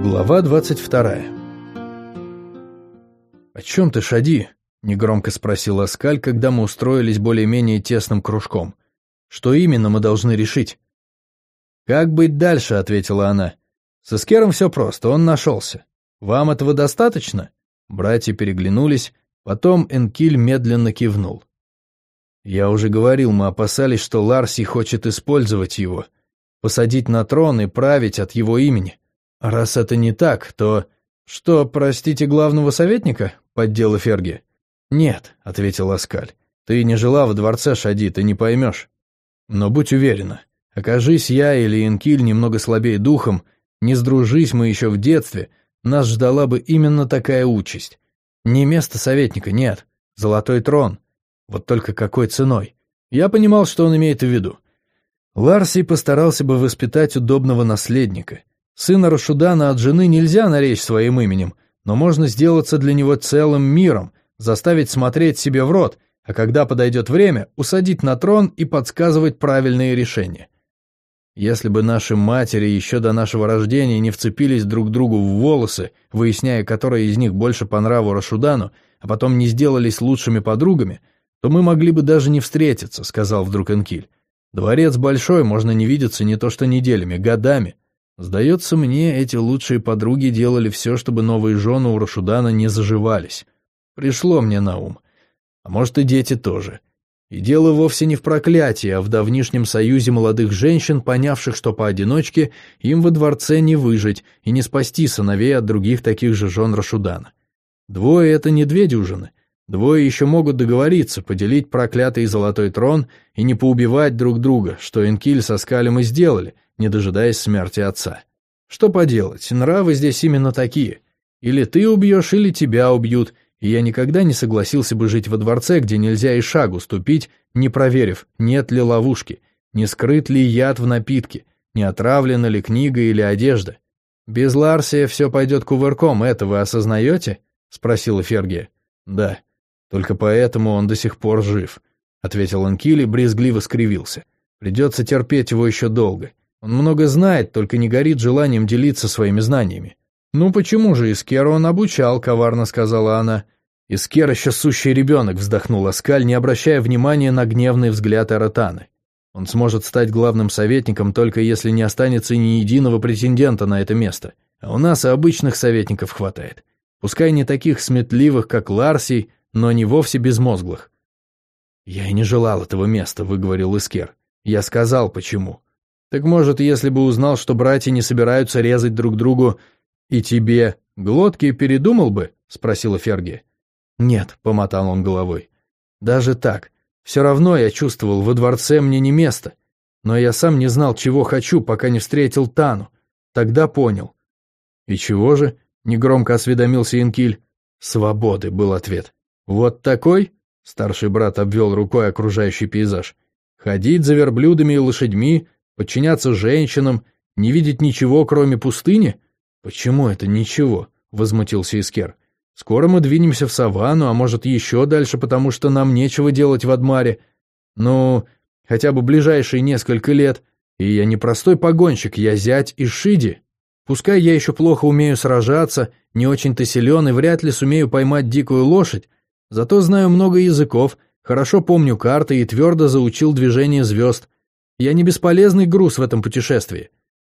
Глава двадцать вторая «О чем ты, Шади?» — негромко спросил Аскаль, когда мы устроились более-менее тесным кружком. «Что именно мы должны решить?» «Как быть дальше?» — ответила она. «С Искером все просто, он нашелся. Вам этого достаточно?» Братья переглянулись, потом Энкиль медленно кивнул. «Я уже говорил, мы опасались, что Ларси хочет использовать его, посадить на трон и править от его имени. Раз это не так, то...» «Что, простите главного советника?» — поддела Ферги. «Нет», — ответил Аскаль. «Ты не жила в дворце, Шади, ты не поймешь. Но будь уверена, окажись я или Инкиль немного слабее духом, не сдружись мы еще в детстве, нас ждала бы именно такая участь. Не место советника, нет, золотой трон. Вот только какой ценой? Я понимал, что он имеет в виду. Ларси постарался бы воспитать удобного наследника. Сына Рашудана от жены нельзя наречь своим именем, но можно сделаться для него целым миром, заставить смотреть себе в рот, а когда подойдет время, усадить на трон и подсказывать правильные решения. Если бы наши матери еще до нашего рождения не вцепились друг другу в волосы, выясняя, которая из них больше по нраву Рашудану, а потом не сделались лучшими подругами, то мы могли бы даже не встретиться, сказал вдруг Энкиль. Дворец большой, можно не видеться не то что неделями, годами. Сдается мне, эти лучшие подруги делали все, чтобы новые жены у Рашудана не заживались. Пришло мне на ум. А может и дети тоже. И дело вовсе не в проклятии, а в давнишнем союзе молодых женщин, понявших, что поодиночке им во дворце не выжить и не спасти сыновей от других таких же жен Рашудана. Двое — это не две дюжины. Двое еще могут договориться, поделить проклятый золотой трон и не поубивать друг друга, что Энкиль со Скалем и сделали — не дожидаясь смерти отца. Что поделать, нравы здесь именно такие. Или ты убьешь, или тебя убьют, и я никогда не согласился бы жить во дворце, где нельзя и шагу ступить, не проверив, нет ли ловушки, не скрыт ли яд в напитке, не отравлена ли книга или одежда. Без Ларсия все пойдет кувырком, это вы осознаете? — спросила Фергия. «Да, только поэтому он до сих пор жив», — ответил Анкили, брезгливо скривился. «Придется терпеть его еще долго. Он много знает, только не горит желанием делиться своими знаниями. «Ну почему же Искера он обучал?» — коварно сказала она. «Искер еще сущий ребенок», — вздохнул Аскаль, не обращая внимания на гневный взгляд Аратаны. «Он сможет стать главным советником, только если не останется ни единого претендента на это место. А у нас и обычных советников хватает. Пускай не таких сметливых, как Ларсий, но не вовсе безмозглых». «Я и не желал этого места», — выговорил Искер. «Я сказал, почему. Так может, если бы узнал, что братья не собираются резать друг другу, и тебе глотки передумал бы?» — спросила Ферги. «Нет», — помотал он головой. «Даже так. Все равно я чувствовал, во дворце мне не место. Но я сам не знал, чего хочу, пока не встретил Тану. Тогда понял». «И чего же?» — негромко осведомился Инкиль. «Свободы», — был ответ. «Вот такой?» — старший брат обвел рукой окружающий пейзаж. «Ходить за верблюдами и лошадьми, Подчиняться женщинам, не видеть ничего, кроме пустыни? Почему это ничего? Возмутился Искер. Скоро мы двинемся в саванну, а может еще дальше, потому что нам нечего делать в Адмаре. Ну, хотя бы ближайшие несколько лет. И я не простой погонщик, я зять из Шиди. Пускай я еще плохо умею сражаться, не очень-то силен и вряд ли сумею поймать дикую лошадь, зато знаю много языков, хорошо помню карты и твердо заучил движение звезд. Я не бесполезный груз в этом путешествии».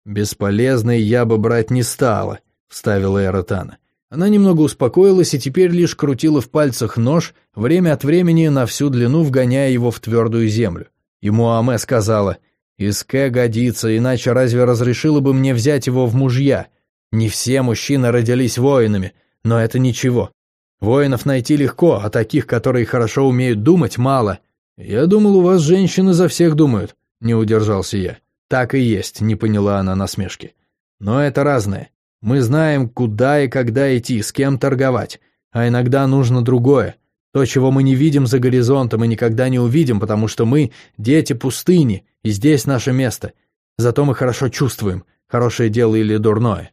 «Бесполезный я бы брать не стала», — вставила Эротана. Она немного успокоилась и теперь лишь крутила в пальцах нож, время от времени на всю длину вгоняя его в твердую землю. Ему Аме сказала, «Иске годится, иначе разве разрешила бы мне взять его в мужья? Не все мужчины родились воинами, но это ничего. Воинов найти легко, а таких, которые хорошо умеют думать, мало. Я думал, у вас женщины за всех думают. Не удержался я. Так и есть, не поняла она насмешки. Но это разное. Мы знаем, куда и когда идти, с кем торговать. А иногда нужно другое. То, чего мы не видим за горизонтом и никогда не увидим, потому что мы — дети пустыни, и здесь наше место. Зато мы хорошо чувствуем, хорошее дело или дурное.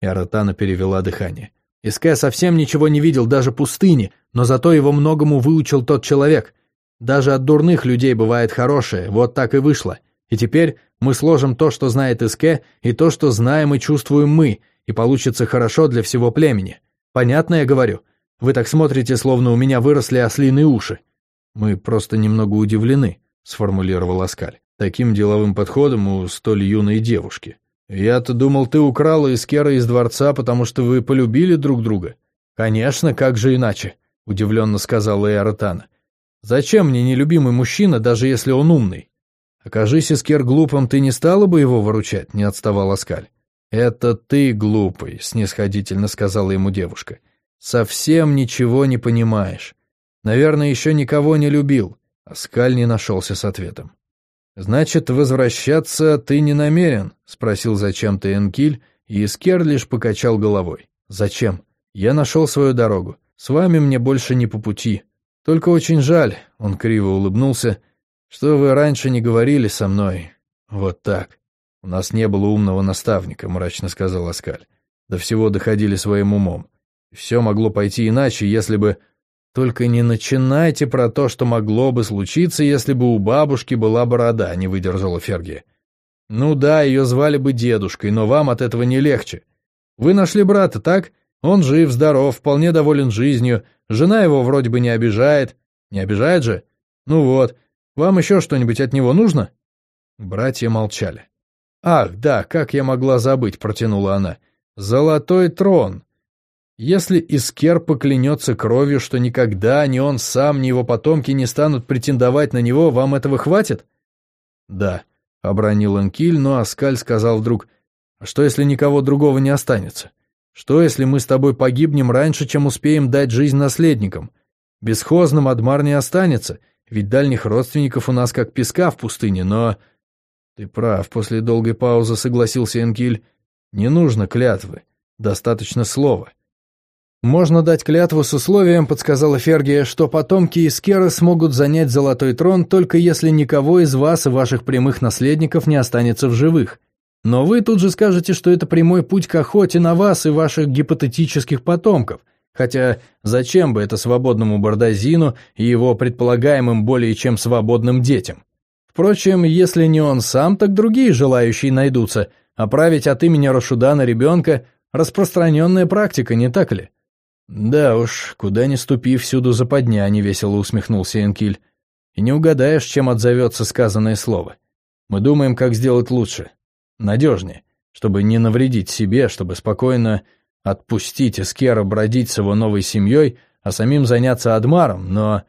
И перевела дыхание. Иске совсем ничего не видел, даже пустыни, но зато его многому выучил тот человек. Даже от дурных людей бывает хорошее, вот так и вышло. И теперь мы сложим то, что знает Иске, и то, что знаем и чувствуем мы, и получится хорошо для всего племени. Понятно я говорю? Вы так смотрите, словно у меня выросли ослиные уши». «Мы просто немного удивлены», — сформулировал Аскаль, «таким деловым подходом у столь юной девушки. Я-то думал, ты украла Искера из дворца, потому что вы полюбили друг друга». «Конечно, как же иначе?» — удивленно сказала Эратана. «Зачем мне нелюбимый мужчина, даже если он умный?» «Окажись, Искер глупым, ты не стала бы его выручать?» — не отставал Аскаль. «Это ты глупый», — снисходительно сказала ему девушка. «Совсем ничего не понимаешь. Наверное, еще никого не любил». Аскаль не нашелся с ответом. «Значит, возвращаться ты не намерен?» — спросил зачем-то Энкиль, и Искер лишь покачал головой. «Зачем? Я нашел свою дорогу. С вами мне больше не по пути. Только очень жаль», — он криво улыбнулся, — «что вы раньше не говорили со мной. Вот так. У нас не было умного наставника», — мрачно сказал Аскаль. «До всего доходили своим умом. Все могло пойти иначе, если бы... Только не начинайте про то, что могло бы случиться, если бы у бабушки была борода, не выдержала Ферги. Ну да, ее звали бы дедушкой, но вам от этого не легче. Вы нашли брата, так? Он жив, здоров, вполне доволен жизнью, жена его вроде бы не обижает. Не обижает же? Ну вот, вам еще что-нибудь от него нужно? Братья молчали. «Ах, да, как я могла забыть», — протянула она. «Золотой трон. Если Искер поклянется кровью, что никогда ни он сам, ни его потомки не станут претендовать на него, вам этого хватит? Да, обронил Энкиль, но Аскаль сказал вдруг, а что если никого другого не останется? Что если мы с тобой погибнем раньше, чем успеем дать жизнь наследникам? Бесхозным Адмар не останется, ведь дальних родственников у нас как песка в пустыне, но... Ты прав, после долгой паузы согласился Энкиль. Не нужно клятвы, достаточно слова. «Можно дать клятву с условием», — подсказала Фергия, «что потомки Искера смогут занять золотой трон, только если никого из вас и ваших прямых наследников не останется в живых. Но вы тут же скажете, что это прямой путь к охоте на вас и ваших гипотетических потомков. Хотя зачем бы это свободному Бардазину и его предполагаемым более чем свободным детям? Впрочем, если не он сам, так другие желающие найдутся, а править от имени Рашудана ребенка – распространенная практика, не так ли?» «Да уж, куда ни ступи, всюду западня», — невесело усмехнулся Энкиль. «И не угадаешь, чем отзовется сказанное слово. Мы думаем, как сделать лучше, надежнее, чтобы не навредить себе, чтобы спокойно отпустить Эскера бродить с его новой семьей, а самим заняться Адмаром, но...»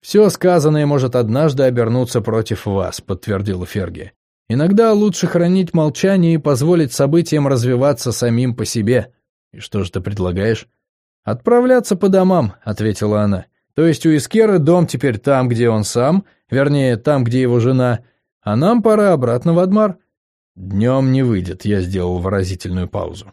«Все сказанное может однажды обернуться против вас», — подтвердила Ферги. «Иногда лучше хранить молчание и позволить событиям развиваться самим по себе. И что же ты предлагаешь?» «Отправляться по домам», — ответила она. «То есть у Искера дом теперь там, где он сам, вернее, там, где его жена, а нам пора обратно в Адмар». «Днем не выйдет», — я сделал выразительную паузу.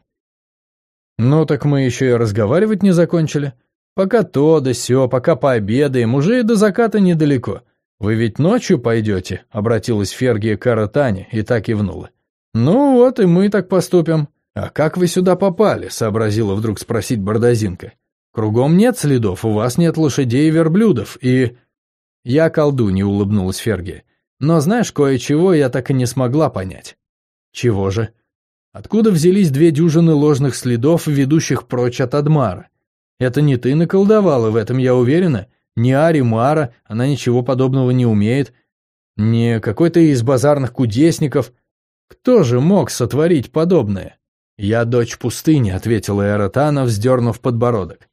«Ну так мы еще и разговаривать не закончили. Пока то да сё, пока пообедаем, уже и до заката недалеко. Вы ведь ночью пойдете?» — обратилась Фергия к Аратане и так кивнула. «Ну вот и мы так поступим». «А как вы сюда попали?» — сообразила вдруг спросить Бардазинка. «Кругом нет следов, у вас нет лошадей и верблюдов, и...» «Я колдунья», — улыбнулась Ферги. «Но знаешь, кое-чего я так и не смогла понять». «Чего же?» «Откуда взялись две дюжины ложных следов, ведущих прочь от Адмара? Это не ты наколдовала, в этом я уверена. Не Ари Мара, она ничего подобного не умеет. Не какой-то из базарных кудесников. Кто же мог сотворить подобное?» «Я дочь пустыни», — ответила Эратана, вздернув подбородок.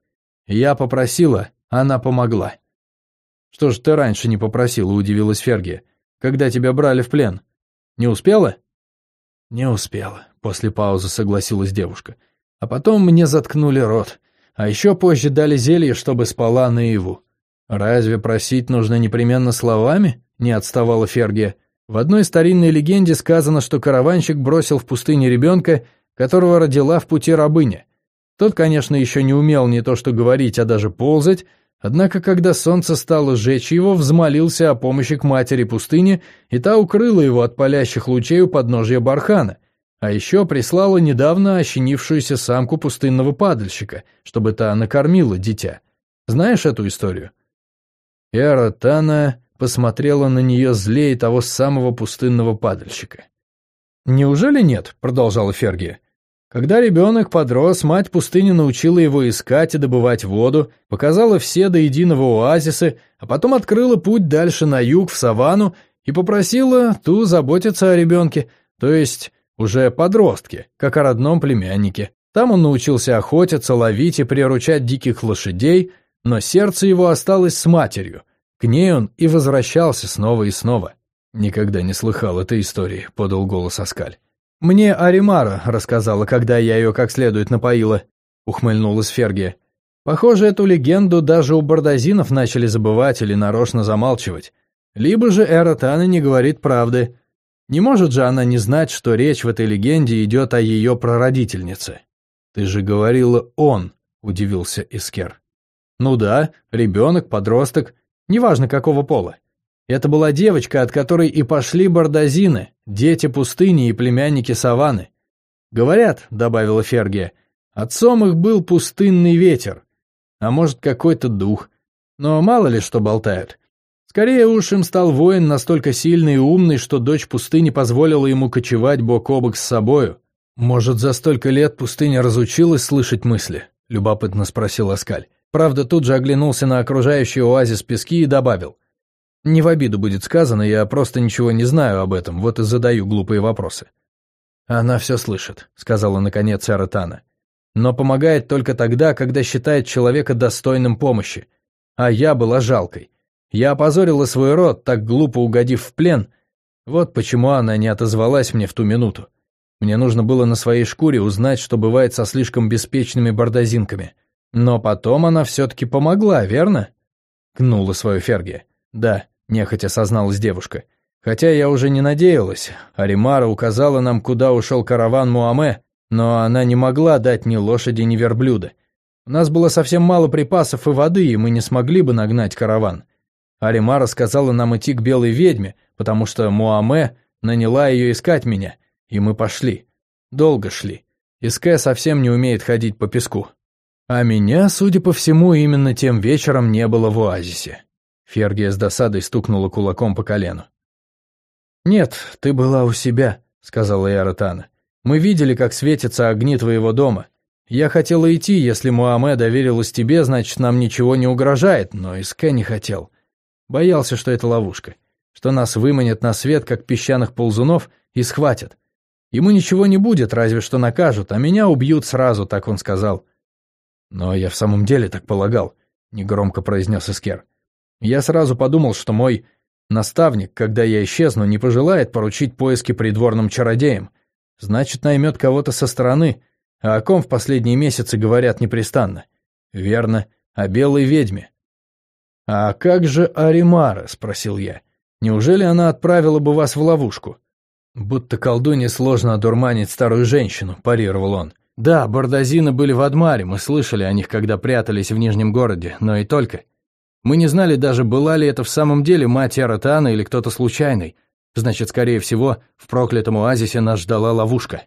«Я попросила, она помогла». «Что ж ты раньше не попросила?» — удивилась Фергия. «Когда тебя брали в плен? Не успела?» «Не успела», — после паузы согласилась девушка. «А потом мне заткнули рот. А еще позже дали зелье, чтобы спала наяву». «Разве просить нужно непременно словами?» — не отставала Фергия. В одной старинной легенде сказано, что караванщик бросил в пустыне ребенка которого родила в пути рабыня. Тот, конечно, еще не умел не то что говорить, а даже ползать, однако, когда солнце стало сжечь его, взмолился о помощи к матери пустыни, и та укрыла его от палящих лучей у подножия бархана, а еще прислала недавно ощенившуюся самку пустынного падальщика, чтобы та накормила дитя. Знаешь эту историю? Эра Тана посмотрела на нее злее того самого пустынного падальщика. «Неужели нет?» — продолжала Фергия. Когда ребенок подрос, мать пустыни научила его искать и добывать воду, показала все до единого оазисы, а потом открыла путь дальше на юг, в саванну, и попросила ту заботиться о ребенке, то есть уже подростке, как о родном племяннике. Там он научился охотиться, ловить и приручать диких лошадей, но сердце его осталось с матерью. К ней он и возвращался снова и снова. «Никогда не слыхал этой истории», — подал голос Аскаль. «Мне Аримара рассказала, когда я ее как следует напоила», — ухмыльнулась Фергия. «Похоже, эту легенду даже у бардазинов начали забывать или нарочно замалчивать. Либо же Эра не говорит правды. Не может же она не знать, что речь в этой легенде идет о ее прародительнице». «Ты же говорила «он», — удивился Искер. «Ну да, ребенок, подросток, неважно какого пола. Это была девочка, от которой и пошли бардазины, дети пустыни и племянники саванны. Говорят, — добавила Фергия, — отцом их был пустынный ветер, а может, какой-то дух. Но мало ли что болтают. Скорее уж им стал воин настолько сильный и умный, что дочь пустыни позволила ему кочевать бок о бок с собою. Может, за столько лет пустыня разучилась слышать мысли? Любопытно спросил Аскаль. Правда, тут же оглянулся на окружающий оазис пески и добавил — не в обиду будет сказано, я просто ничего не знаю об этом, вот и задаю глупые вопросы. Она все слышит, сказала наконец Аратана. Но помогает только тогда, когда считает человека достойным помощи. А я была жалкой. Я опозорила свой род, так глупо угодив в плен. Вот почему она не отозвалась мне в ту минуту. Мне нужно было на своей шкуре узнать, что бывает со слишком беспечными бардазинками. Но потом она все-таки помогла, верно? Кнула свою Ферги. Да, нехотя созналась девушка. Хотя я уже не надеялась. Аримара указала нам, куда ушел караван Муаме, но она не могла дать ни лошади, ни верблюда. У нас было совсем мало припасов и воды, и мы не смогли бы нагнать караван. Аримара сказала нам идти к белой ведьме, потому что Муаме наняла ее искать меня, и мы пошли. Долго шли. Искэ совсем не умеет ходить по песку. А меня, судя по всему, именно тем вечером не было в оазисе. Фергия с досадой стукнула кулаком по колену. «Нет, ты была у себя», — сказала Яратана. «Мы видели, как светятся огни твоего дома. Я хотела идти, если Муаме доверилась тебе, значит, нам ничего не угрожает, но Иске не хотел. Боялся, что это ловушка, что нас выманят на свет, как песчаных ползунов, и схватят. Ему ничего не будет, разве что накажут, а меня убьют сразу, так он сказал». «Но я в самом деле так полагал», — негромко произнес Искер. Я сразу подумал, что мой наставник, когда я исчезну, не пожелает поручить поиски придворным чародеям. Значит, наймет кого-то со стороны, а о ком в последние месяцы говорят непрестанно. Верно, о белой ведьме. «А как же Аримара?» — спросил я. «Неужели она отправила бы вас в ловушку?» «Будто колдуне сложно одурманить старую женщину», — парировал он. «Да, бардазины были в Адмаре, мы слышали о них, когда прятались в Нижнем городе, но и только. Мы не знали даже, была ли это в самом деле мать Аратана или кто-то случайный. Значит, скорее всего, в проклятом оазисе нас ждала ловушка.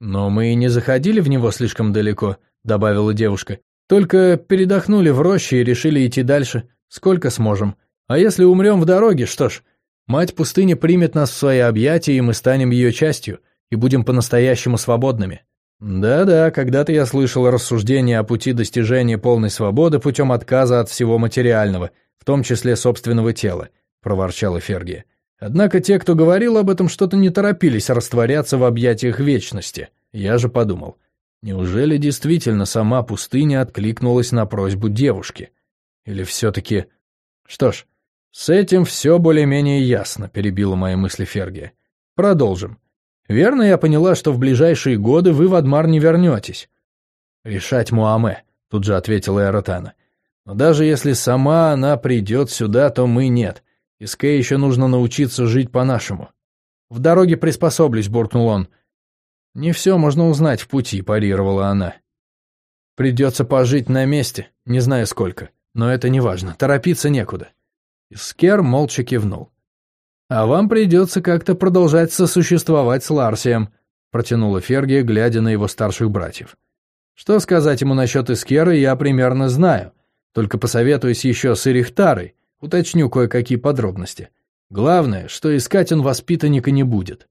«Но мы и не заходили в него слишком далеко», — добавила девушка. «Только передохнули в роще и решили идти дальше. Сколько сможем. А если умрем в дороге, что ж, мать пустыни примет нас в свои объятия, и мы станем ее частью, и будем по-настоящему свободными». Да-да, когда-то я слышал рассуждения о пути достижения полной свободы путем отказа от всего материального, в том числе собственного тела, проворчала Фергия. Однако те, кто говорил об этом, что-то не торопились растворяться в объятиях вечности. Я же подумал, неужели действительно сама пустыня откликнулась на просьбу девушки? Или все-таки... Что ж, с этим все более-менее ясно, перебила мои мысли Фергия. Продолжим. Верно я поняла, что в ближайшие годы вы в Адмар не вернетесь?» «Решать Муаме», — тут же ответила Эротана. «Но даже если сама она придет сюда, то мы нет. Иске еще нужно научиться жить по-нашему». «В дороге приспособлюсь», — буркнул он. «Не все можно узнать в пути», — парировала она. «Придется пожить на месте, не знаю сколько, но это не важно, торопиться некуда». Искер молча кивнул. «А вам придется как-то продолжать сосуществовать с Ларсием», протянула Фергия, глядя на его старших братьев. «Что сказать ему насчет Искеры, я примерно знаю. Только посоветуюсь еще с Ирихтарой, уточню кое-какие подробности. Главное, что искать он воспитанника не будет».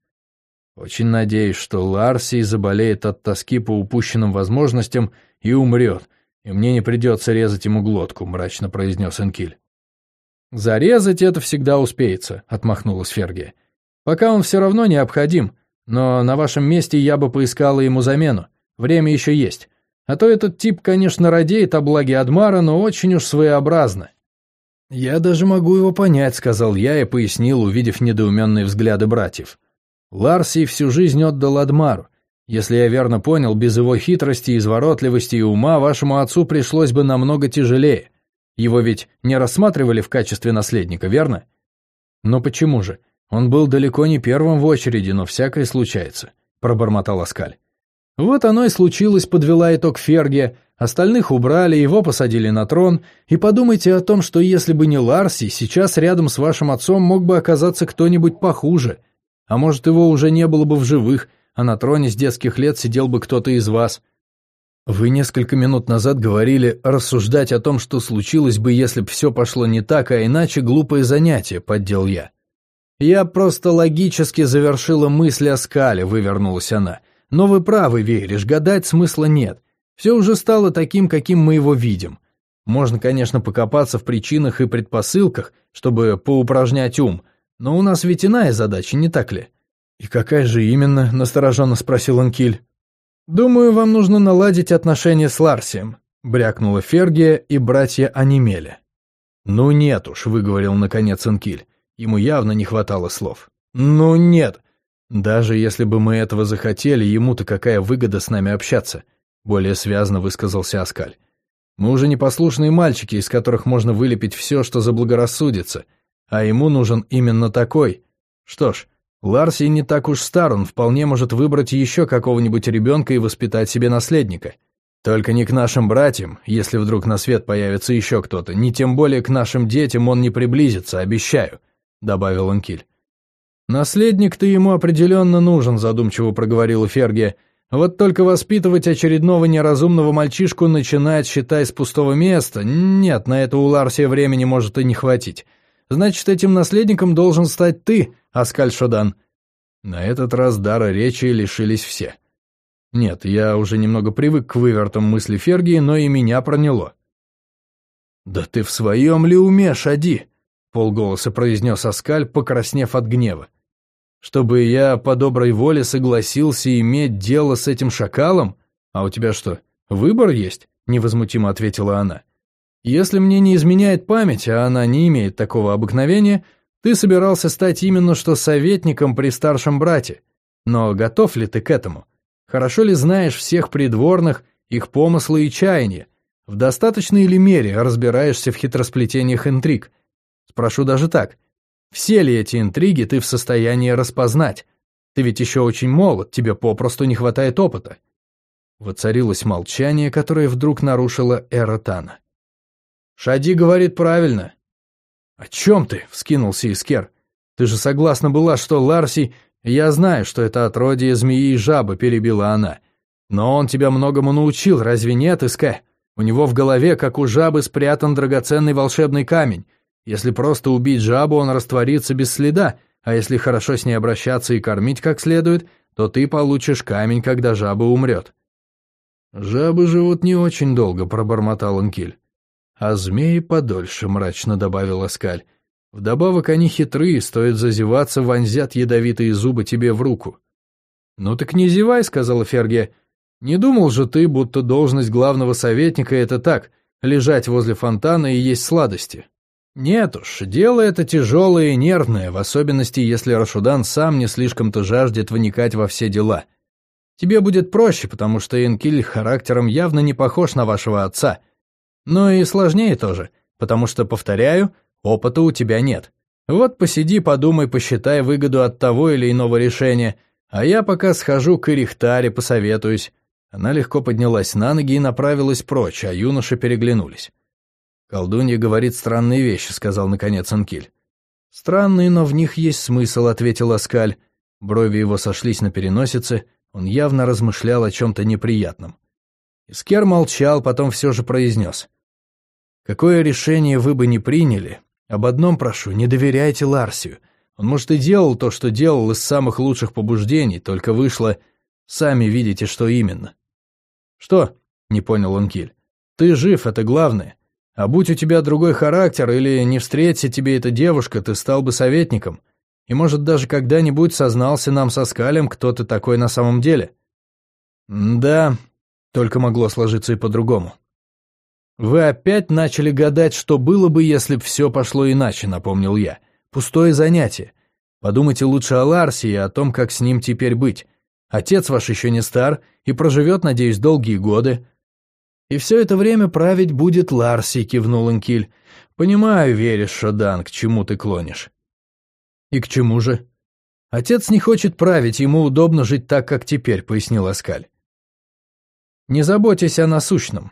Очень надеюсь, что Ларси заболеет от тоски по упущенным возможностям и умрет, и мне не придется резать ему глотку», — мрачно произнес Энкиль. «Зарезать это всегда успеется», — отмахнулась Фергия. «Пока он все равно необходим, но на вашем месте я бы поискала ему замену. Время еще есть. А то этот тип, конечно, радеет о благе Адмара, но очень уж своеобразно». «Я даже могу его понять», — сказал я и пояснил, увидев недоуменные взгляды братьев. «Ларси всю жизнь отдал Адмару. Если я верно понял, без его хитрости, изворотливости и ума вашему отцу пришлось бы намного тяжелее. Его ведь не рассматривали в качестве наследника, верно? Но почему же? Он был далеко не первым в очереди, но всякое случается, пробормотал Аскаль. Вот оно и случилось, подвела итог Фергия. Остальных убрали, его посадили на трон. И подумайте о том, что если бы не Ларси, сейчас рядом с вашим отцом мог бы оказаться кто-нибудь похуже. А может, его уже не было бы в живых, а на троне с детских лет сидел бы кто-то из вас. Вы несколько минут назад говорили рассуждать о том, что случилось бы, если бы все пошло не так, а иначе глупое занятие, поддел я. Я просто логически завершила мысль о скале, вывернулась она. Но вы правы, веришь, гадать смысла нет. Все уже стало таким, каким мы его видим. Можно, конечно, покопаться в причинах и предпосылках, чтобы поупражнять ум, но у нас ведь иная задача, не так ли? «И какая же именно?» – настороженно спросил Анкиль. «Думаю, вам нужно наладить отношения с Ларсием», — брякнула Фергия, и братья онемели. «Ну нет уж», — выговорил наконец Энкиль. Ему явно не хватало слов. «Ну нет. Даже если бы мы этого захотели, ему-то какая выгода с нами общаться?» Более связно высказался Аскаль. «Мы уже непослушные мальчики, из которых можно вылепить все, что заблагорассудится, а ему нужен именно такой. Что ж, Ларси не так уж стар, он вполне может выбрать еще какого-нибудь ребенка и воспитать себе наследника. Только не к нашим братьям, если вдруг на свет появится еще кто-то, ни тем более к нашим детям он не приблизится, обещаю», — добавил Анкиль. «Наследник-то ему определенно нужен», — задумчиво проговорила Фергия. «Вот только воспитывать очередного неразумного мальчишку начинает, считай, с пустого места. Нет, на это у Ларсия времени может и не хватить. Значит, этим наследником должен стать ты, Аскаль Шодан». На этот раз дара речи лишились все. Нет, я уже немного привык к вывертам мысли Фергии, но и меня проняло. «Да ты в своем ли уме, Шади?» — полголоса произнес Аскаль, покраснев от гнева. «Чтобы я по доброй воле согласился иметь дело с этим шакалом? А у тебя что, выбор есть?» — невозмутимо ответила она. Если мне не изменяет память, а она не имеет такого обыкновения, ты собирался стать именно что советником при старшем брате. Но готов ли ты к этому? Хорошо ли знаешь всех придворных, их помыслы и чаяния? В достаточной ли мере разбираешься в хитросплетениях интриг? Спрошу даже так. Все ли эти интриги ты в состоянии распознать? Ты ведь еще очень молод, тебе попросту не хватает опыта. Воцарилось молчание, которое вдруг нарушило Эра Тана. Шади говорит правильно. О чем ты? Вскинулся Искер. Ты же согласна была, что Ларси... Я знаю, что это отродье змеи и жабы, перебила она. Но он тебя многому научил, разве нет, Иске? У него в голове, как у жабы, спрятан драгоценный волшебный камень. Если просто убить жабу, он растворится без следа, а если хорошо с ней обращаться и кормить как следует, то ты получишь камень, когда жаба умрет. «Жабы живут не очень долго», — пробормотал Анкиль. «А змеи подольше», — мрачно добавил Аскаль. «Вдобавок они хитрые, стоит зазеваться, вонзят ядовитые зубы тебе в руку». «Ну так не зевай», — сказала Фергия. «Не думал же ты, будто должность главного советника — это так, лежать возле фонтана и есть сладости». «Нет уж, дело это тяжелое и нервное, в особенности, если Рашудан сам не слишком-то жаждет вникать во все дела. Тебе будет проще, потому что Энкиль характером явно не похож на вашего отца, но и сложнее тоже, потому что, повторяю, опыта у тебя нет. Вот посиди, подумай, посчитай выгоду от того или иного решения, а я пока схожу к Ирихтаре, посоветуюсь». Она легко поднялась на ноги и направилась прочь, а юноши переглянулись. «Колдунья говорит странные вещи», — сказал наконец Анкиль. «Странные, но в них есть смысл», — ответил Аскаль. Брови его сошлись на переносице, он явно размышлял о чем-то неприятном. Искер молчал, потом все же произнес. Какое решение вы бы ни приняли, об одном прошу, не доверяйте Ларсию. Он, может, и делал то, что делал из самых лучших побуждений, только вышло... Сами видите, что именно. «Что?» — не понял Анкиль. «Ты жив, это главное. А будь у тебя другой характер или не встреться тебе эта девушка, ты стал бы советником. И, может, даже когда-нибудь сознался нам со Скалем, кто ты такой на самом деле». «Да, только могло сложиться и по-другому». «Вы опять начали гадать, что было бы, если б все пошло иначе», — напомнил я. «Пустое занятие. Подумайте лучше о Ларсе и о том, как с ним теперь быть. Отец ваш еще не стар и проживет, надеюсь, долгие годы». «И все это время править будет Ларси», — кивнул Инкиль. «Понимаю, веришь, Шодан, к чему ты клонишь». «И к чему же?» «Отец не хочет править, ему удобно жить так, как теперь», — пояснил Аскаль. «Не заботьтесь о насущном.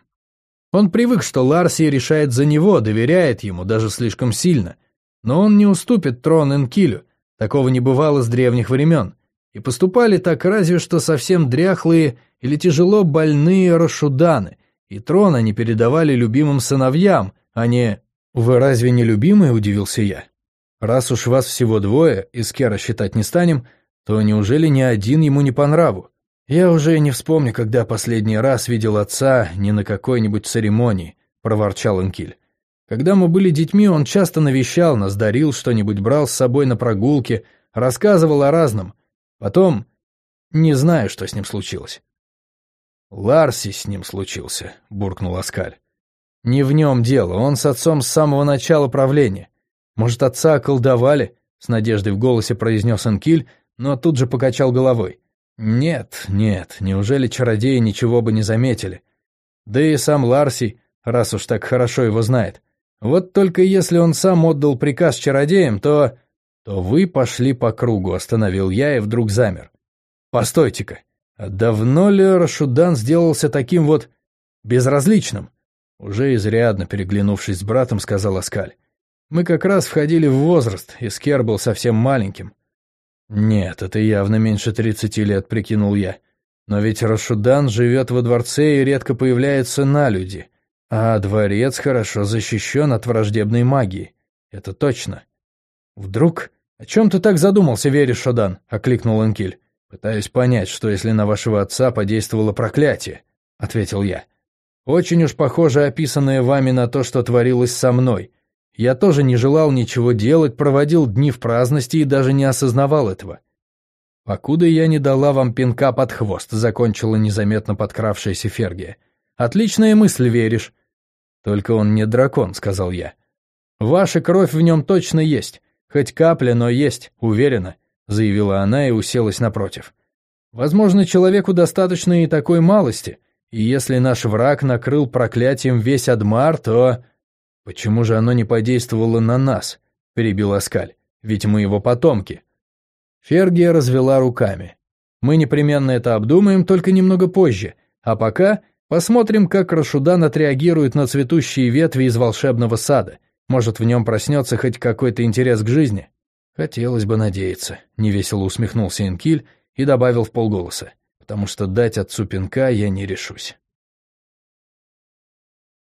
Он привык, что Ларси решает за него, доверяет ему, даже слишком сильно. Но он не уступит трон Энкилю, такого не бывало с древних времен. И поступали так разве что совсем дряхлые или тяжело больные рашуданы, и трон они передавали любимым сыновьям, а не... «Вы разве не любимые?» – удивился я. «Раз уж вас всего двое, и Скера считать не станем, то неужели ни один ему не по нраву? «Я уже не вспомню, когда последний раз видел отца не на какой-нибудь церемонии», — проворчал Инкиль. «Когда мы были детьми, он часто навещал нас, дарил что-нибудь, брал с собой на прогулки, рассказывал о разном. Потом... Не знаю, что с ним случилось». «Ларси с ним случился», — буркнул Аскаль. «Не в нем дело, он с отцом с самого начала правления. Может, отца околдовали?» — с надеждой в голосе произнес Энкиль, но тут же покачал головой. Нет, нет, неужели чародеи ничего бы не заметили? Да и сам Ларси, раз уж так хорошо его знает. Вот только если он сам отдал приказ чародеям, то... То вы пошли по кругу, остановил я и вдруг замер. Постойте-ка, а давно ли Рашудан сделался таким вот... безразличным? Уже изрядно переглянувшись с братом, сказал Аскаль. Мы как раз входили в возраст, и Скер был совсем маленьким. «Нет, это явно меньше тридцати лет», — прикинул я. «Но ведь Рашудан живет во дворце и редко появляется на люди, а дворец хорошо защищен от враждебной магии. Это точно». «Вдруг...» «О чем ты так задумался, веришь, Шодан?» — окликнул Энкиль. «Пытаюсь понять, что если на вашего отца подействовало проклятие», — ответил я. «Очень уж похоже описанное вами на то, что творилось со мной. Я тоже не желал ничего делать, проводил дни в праздности и даже не осознавал этого. «Покуда я не дала вам пинка под хвост», — закончила незаметно подкравшаяся Фергия. «Отличная мысль, веришь?» «Только он не дракон», — сказал я. «Ваша кровь в нем точно есть. Хоть капля, но есть, уверена», — заявила она и уселась напротив. «Возможно, человеку достаточно и такой малости, и если наш враг накрыл проклятием весь Адмар, то...» «Почему же оно не подействовало на нас?» – перебил Аскаль. «Ведь мы его потомки». Фергия развела руками. «Мы непременно это обдумаем, только немного позже. А пока посмотрим, как Рашудан отреагирует на цветущие ветви из волшебного сада. Может, в нем проснется хоть какой-то интерес к жизни?» «Хотелось бы надеяться», — невесело усмехнулся Инкиль и добавил в полголоса, «потому что дать отцу пинка я не решусь».